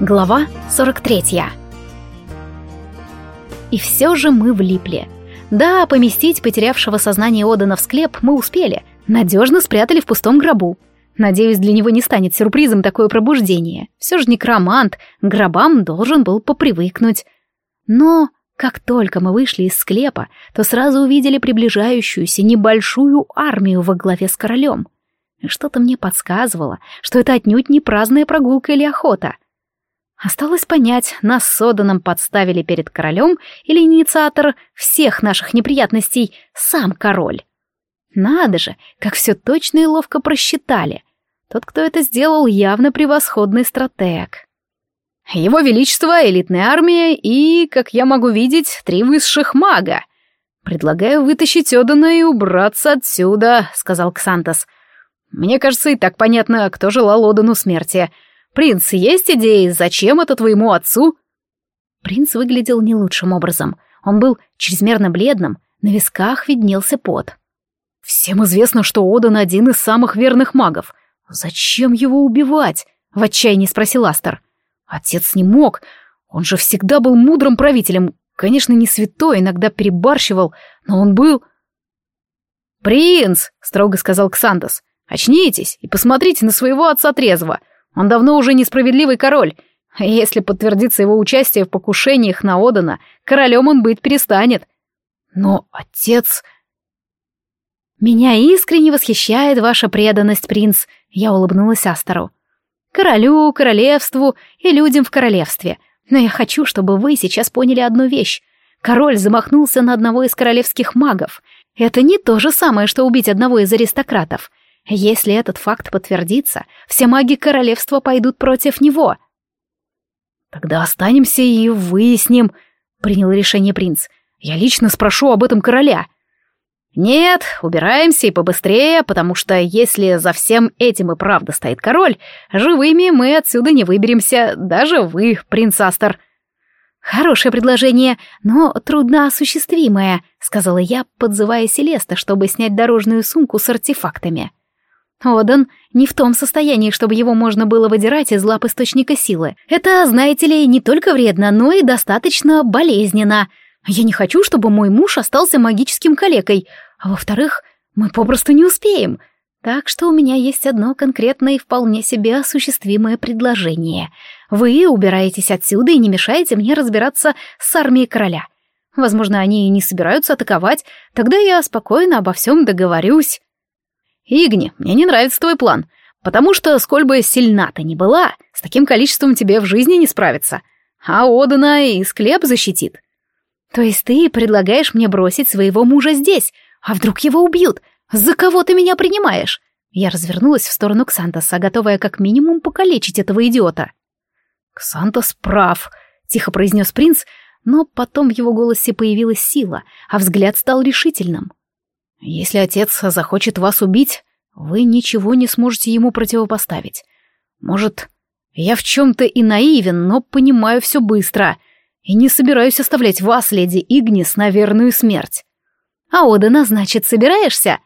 Глава 43 И все же мы влипли. Да, поместить потерявшего сознание Одана в склеп мы успели, надежно спрятали в пустом гробу. Надеюсь, для него не станет сюрпризом такое пробуждение. Все же некромант, к гробам должен был попривыкнуть. Но как только мы вышли из склепа, то сразу увидели приближающуюся небольшую армию во главе с королем. Что-то мне подсказывало, что это отнюдь не праздная прогулка или охота — Осталось понять, нас с Оданом подставили перед королем или инициатор всех наших неприятностей сам король. Надо же, как все точно и ловко просчитали. Тот, кто это сделал, явно превосходный стратег. Его Величество, элитная армия и, как я могу видеть, три высших мага. Предлагаю вытащить Одана и убраться отсюда, сказал Ксантос. Мне кажется, и так понятно, кто желал Одану смерти — «Принц, есть идеи, зачем это твоему отцу?» Принц выглядел не лучшим образом. Он был чрезмерно бледным, на висках виднелся пот. «Всем известно, что Одан один из самых верных магов. Зачем его убивать?» — в отчаянии спросил Астер. «Отец не мог. Он же всегда был мудрым правителем. Конечно, не святой, иногда перебарщивал, но он был...» «Принц!» — строго сказал Ксандос. «Очнитесь и посмотрите на своего отца трезво. Он давно уже несправедливый король. Если подтвердится его участие в покушениях на Одана, королем он быть перестанет. Но отец... «Меня искренне восхищает ваша преданность, принц», — я улыбнулась Астеру. «Королю, королевству и людям в королевстве. Но я хочу, чтобы вы сейчас поняли одну вещь. Король замахнулся на одного из королевских магов. Это не то же самое, что убить одного из аристократов. Если этот факт подтвердится, все маги королевства пойдут против него. Тогда останемся и выясним, принял решение принц. Я лично спрошу об этом короля. Нет, убираемся и побыстрее, потому что если за всем этим и правда стоит король, живыми мы отсюда не выберемся, даже вы, принц Астер. «Хорошее предложение, но трудно осуществимое», — сказала я, подзывая Селеста, чтобы снять дорожную сумку с артефактами. Одан не в том состоянии, чтобы его можно было выдирать из лап источника силы. Это, знаете ли, не только вредно, но и достаточно болезненно. Я не хочу, чтобы мой муж остался магическим калекой, а во-вторых, мы попросту не успеем. Так что у меня есть одно конкретное и вполне себе осуществимое предложение. Вы убираетесь отсюда и не мешаете мне разбираться с армией короля. Возможно, они и не собираются атаковать, тогда я спокойно обо всем договорюсь. «Игни, мне не нравится твой план, потому что, сколь бы сильна ты ни была, с таким количеством тебе в жизни не справиться. А Одана и склеп защитит». «То есть ты предлагаешь мне бросить своего мужа здесь? А вдруг его убьют? За кого ты меня принимаешь?» Я развернулась в сторону Ксантоса, готовая как минимум покалечить этого идиота. «Ксантос прав», — тихо произнес принц, но потом в его голосе появилась сила, а взгляд стал решительным. Если отец захочет вас убить, вы ничего не сможете ему противопоставить. Может, я в чем-то и наивен, но понимаю все быстро, и не собираюсь оставлять вас, леди Игнис, на верную смерть. А Одена, значит, собираешься?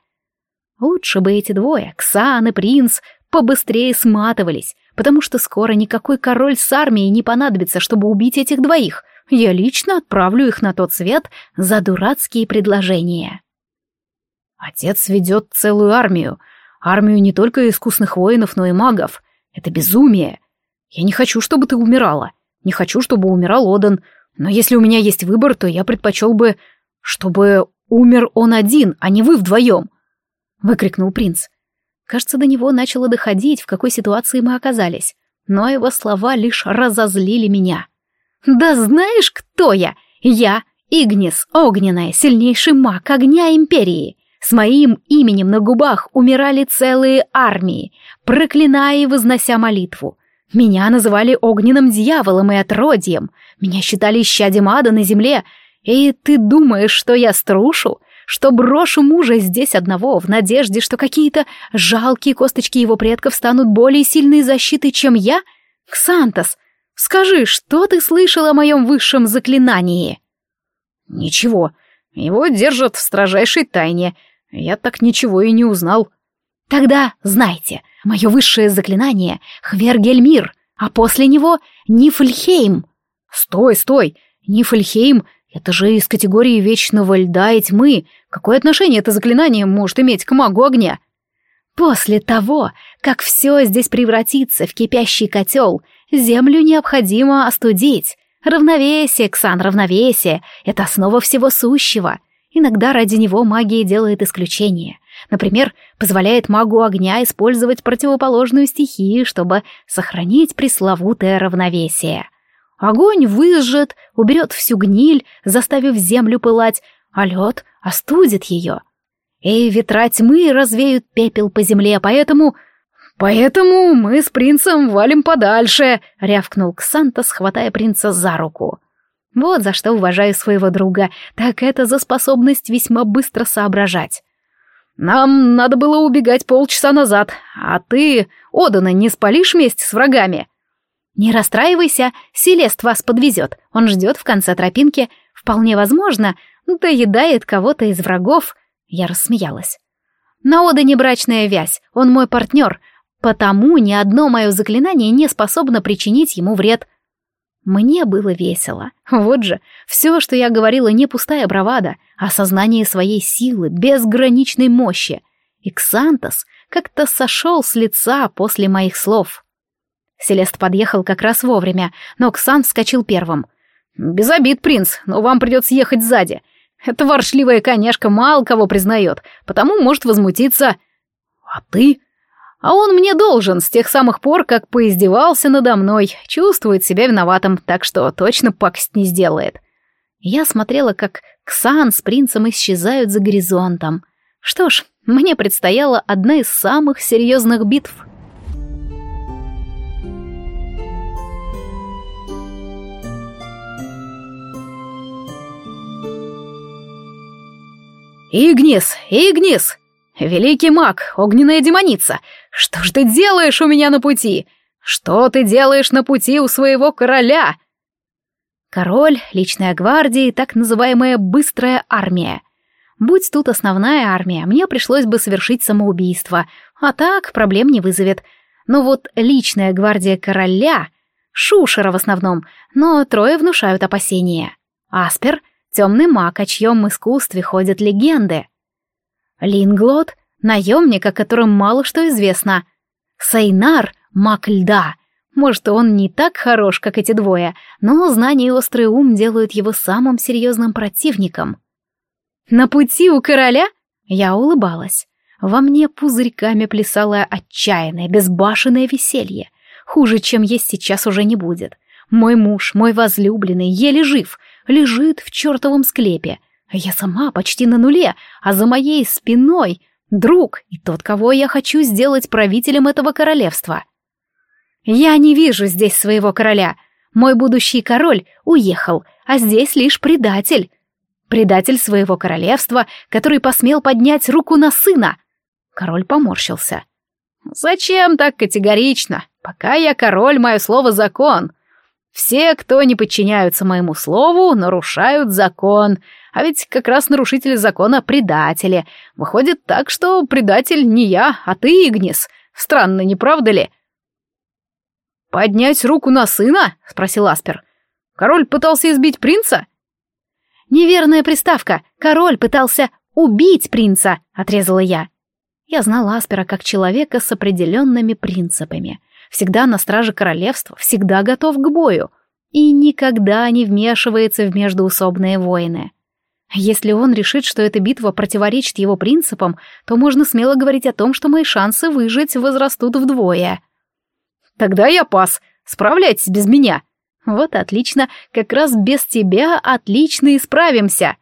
Лучше бы эти двое, Ксан и принц, побыстрее сматывались, потому что скоро никакой король с армией не понадобится, чтобы убить этих двоих. Я лично отправлю их на тот свет за дурацкие предложения. Отец ведет целую армию. Армию не только искусных воинов, но и магов. Это безумие. Я не хочу, чтобы ты умирала. Не хочу, чтобы умирал Одан. Но если у меня есть выбор, то я предпочел бы, чтобы умер он один, а не вы вдвоем. Выкрикнул принц. Кажется, до него начало доходить, в какой ситуации мы оказались. Но его слова лишь разозлили меня. «Да знаешь, кто я? Я Игнис, огненная, сильнейший маг огня Империи. С моим именем на губах умирали целые армии, проклиная и вознося молитву. Меня называли огненным дьяволом и отродьем. Меня считали исчадием ада на земле. И ты думаешь, что я струшу? Что брошу мужа здесь одного в надежде, что какие-то жалкие косточки его предков станут более сильной защитой, чем я? Ксантос, скажи, что ты слышал о моем высшем заклинании? Ничего. Его держат в строжайшей тайне, я так ничего и не узнал. Тогда знайте, мое высшее заклинание — Хвергельмир, а после него Нифльхейм. Стой, стой, Нифльхейм — это же из категории вечного льда и тьмы. Какое отношение это заклинание может иметь к магу огня? После того, как все здесь превратится в кипящий котел, землю необходимо остудить. Равновесие, Ксан, равновесие — это основа всего сущего. Иногда ради него магия делает исключение. Например, позволяет магу огня использовать противоположную стихию, чтобы сохранить пресловутое равновесие. Огонь выжжет, уберет всю гниль, заставив землю пылать, а лед остудит ее. И ветра тьмы развеют пепел по земле, поэтому... «Поэтому мы с принцем валим подальше», — рявкнул Ксантос, хватая принца за руку. Вот за что уважаю своего друга, так это за способность весьма быстро соображать. Нам надо было убегать полчаса назад, а ты, Одана, не спалишь вместе с врагами? Не расстраивайся, Селест вас подвезет, он ждет в конце тропинки, вполне возможно, доедает кого-то из врагов. Я рассмеялась. На Одане брачная вязь, он мой партнер, потому ни одно мое заклинание не способно причинить ему вред. Мне было весело. Вот же, все, что я говорила, не пустая бравада, а сознание своей силы, безграничной мощи. И Ксантос как-то сошел с лица после моих слов. Селест подъехал как раз вовремя, но Ксан вскочил первым. «Без обид, принц, но вам придется ехать сзади. Эта воршливая коняшка мало кого признает, потому может возмутиться. А ты? А он мне должен с тех самых пор, как поиздевался надо мной, чувствует себя виноватым, так что точно пакость не сделает. Я смотрела, как Ксан с принцем исчезают за горизонтом. Что ж, мне предстояла одна из самых серьезных битв. «Игнис! Игнис!» «Великий маг, огненная демоница, что ж ты делаешь у меня на пути? Что ты делаешь на пути у своего короля?» Король, личная гвардия и так называемая «быстрая армия». Будь тут основная армия, мне пришлось бы совершить самоубийство, а так проблем не вызовет. Но вот личная гвардия короля, Шушера в основном, но трое внушают опасения. Аспер — темный маг, о чьем искусстве ходят легенды. Линглот — наемник, о котором мало что известно. Сайнар — маг льда. Может, он не так хорош, как эти двое, но знание и острый ум делают его самым серьезным противником. На пути у короля я улыбалась. Во мне пузырьками плясало отчаянное, безбашенное веселье. Хуже, чем есть сейчас, уже не будет. Мой муж, мой возлюбленный, еле жив, лежит в чертовом склепе, я сама почти на нуле, а за моей спиной друг и тот, кого я хочу сделать правителем этого королевства. Я не вижу здесь своего короля. Мой будущий король уехал, а здесь лишь предатель. Предатель своего королевства, который посмел поднять руку на сына. Король поморщился. «Зачем так категорично? Пока я король, мое слово закон. Все, кто не подчиняются моему слову, нарушают закон, а ведь как раз нарушители закона — предатели. Выходит так, что предатель не я, а ты, Игнис. Странно, не правда ли?» «Поднять руку на сына?» — спросил Аспер. «Король пытался избить принца?» «Неверная приставка. Король пытался убить принца», — отрезала я. Я знала Аспера как человека с определенными принципами — всегда на страже королевства, всегда готов к бою и никогда не вмешивается в междуусобные войны. Если он решит, что эта битва противоречит его принципам, то можно смело говорить о том, что мои шансы выжить возрастут вдвое. «Тогда я пас. Справляйтесь без меня». «Вот отлично. Как раз без тебя отлично и справимся».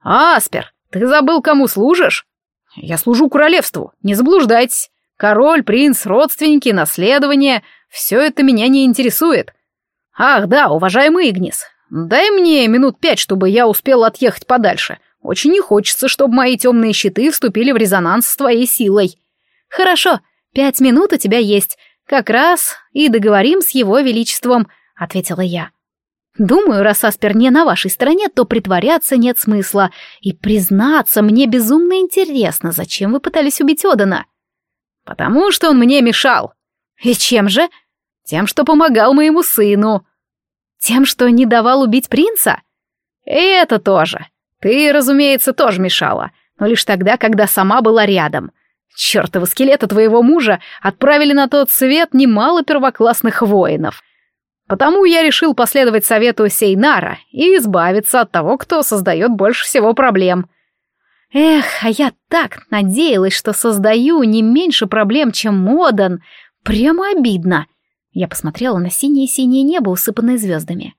«Аспер, ты забыл, кому служишь?» «Я служу королевству. Не заблуждайтесь. Король, принц, родственники, наследование — все это меня не интересует. Ах, да, уважаемый Игнис, дай мне минут пять, чтобы я успел отъехать подальше. Очень не хочется, чтобы мои темные щиты вступили в резонанс с твоей силой. Хорошо, пять минут у тебя есть. Как раз и договорим с его величеством, — ответила я. Думаю, раз Аспер не на вашей стороне, то притворяться нет смысла. И признаться, мне безумно интересно, зачем вы пытались убить Одана. «Потому что он мне мешал». «И чем же?» Тем, что помогал моему сыну. Тем, что не давал убить принца? И это тоже. Ты, разумеется, тоже мешала, но лишь тогда, когда сама была рядом. Чёртовы скелеты твоего мужа отправили на тот свет немало первоклассных воинов. Потому я решил последовать совету Сейнара и избавиться от того, кто создает больше всего проблем. Эх, а я так надеялась, что создаю не меньше проблем, чем Модан. Прямо обидно. Я посмотрела на синее-синее небо, усыпанное звездами.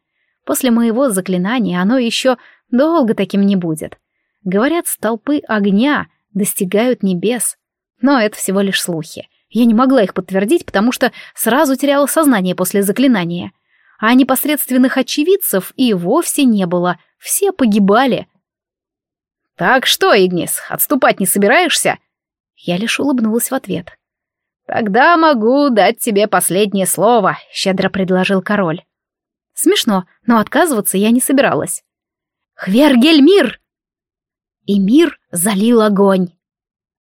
После моего заклинания оно еще долго таким не будет. Говорят, столпы огня достигают небес. Но это всего лишь слухи. Я не могла их подтвердить, потому что сразу теряла сознание после заклинания. А непосредственных очевидцев и вовсе не было. Все погибали. «Так что, Игнис, отступать не собираешься?» Я лишь улыбнулась в ответ. «Тогда могу дать тебе последнее слово», — щедро предложил король. Смешно, но отказываться я не собиралась. «Хвергельмир!» И мир залил огонь.